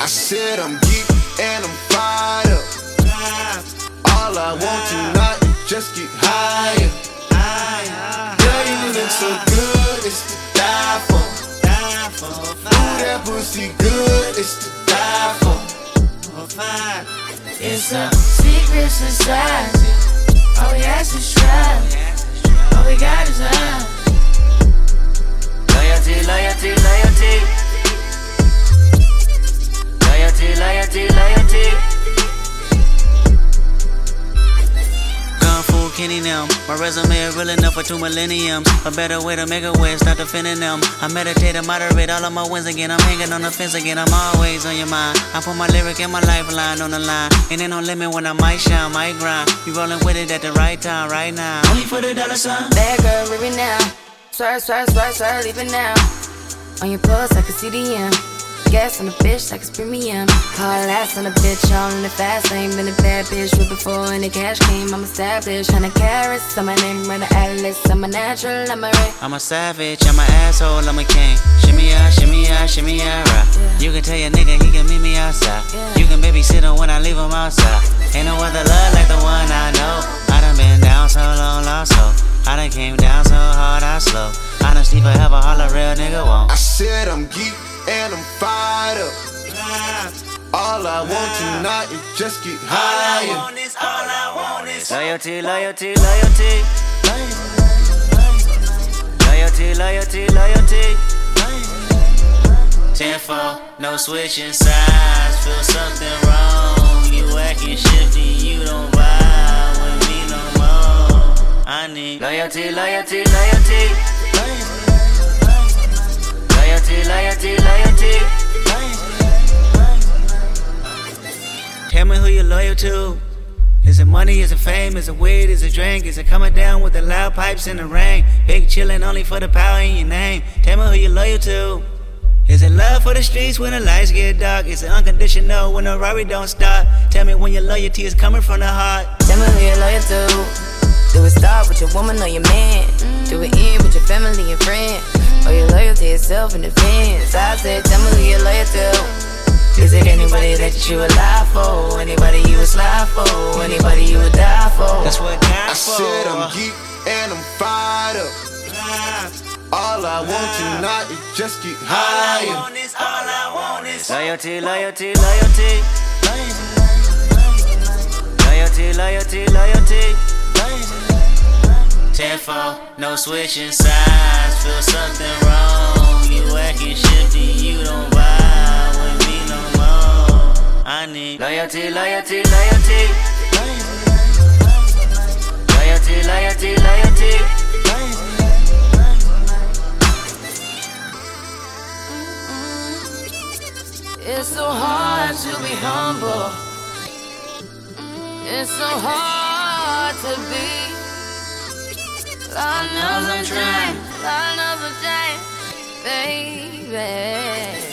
I said I'm geek and I'm fired up. All I want tonight is just get higher. Girl, you look so good, it's to die for. Ooh, that pussy good, it's to die for. It's a secret society. All we ask is try. All we got is love. Kenny them. My resume is real enough for two millenniums. A better way to make a way, start defending them. I meditate and moderate all of my wins again. I'm hanging on the fence again. I'm always on your mind. I put my lyric and my lifeline on the line. And ain't no limit when I might shine, might grind. You rolling with it at the right time, right now. Only for the dollar sign. Bad girl, leave it now. Swear, swear, swear, swear, leave it now. On your pulse, I can see the M. Gas on the bitch like it's premium. Call ass on a bitch, all in the fast lane. Been a bad bitch with before any cash came. I'm established, hundred carats. I'm my name, run the atlas. I'm a natural, I'm a ray. I'm a savage, I'm an asshole, I'm a king. Shimmy ya, shimmy ya, shimmy ya, rock. You can tell your nigga he can meet me outside. You can babysit him when I leave him outside. Ain't no other love like the one I know. I done been down so long, lost hope. I done came down so hard, I slow. Honestly, forever, all a holler, real nigga won't. I said I'm geek and I'm fired up. All I want tonight is just get higher. is, all I want is loyalty, loyalty, loyalty. Loyalty, loyalty, loyalty. Tenfold, no switching sides. Feel something wrong. You acting shifty, you don't vibe with me no more. I need loyalty, loyalty, loyalty. Loyalty, loyalty, loyalty. Tell me who you're loyal to. Is it money? Is it fame? Is it weed? Is it drink? Is it coming down with the loud pipes in the rain? Big chillin' only for the power in your name. Tell me who you're loyal to. Is it love for the streets when the lights get dark? Is it unconditional when the robbery don't stop? Tell me when your loyalty is coming from the heart. Tell me who you're loyal to. Do it start with your woman or your man? Do it end with your family and friends? Or your loyal to yourself in defense? I said, tell me who you're loyal to. Is it anybody that you would lie for? Anybody you would slide for? Anybody you would die for? That's what God I for. said I'm geek and I'm fired up. All I want tonight is just get higher. is, all I want is loyalty, loyalty, loyalty. Loyalty, loyalty, loyalty. Tenfold, no switching sides. Feel something loyalty, loyalty, loyalty. Loyalty, loyalty, loyalty. It's so hard to be humble. It's so hard to be. Lord knows I'm trying, baby.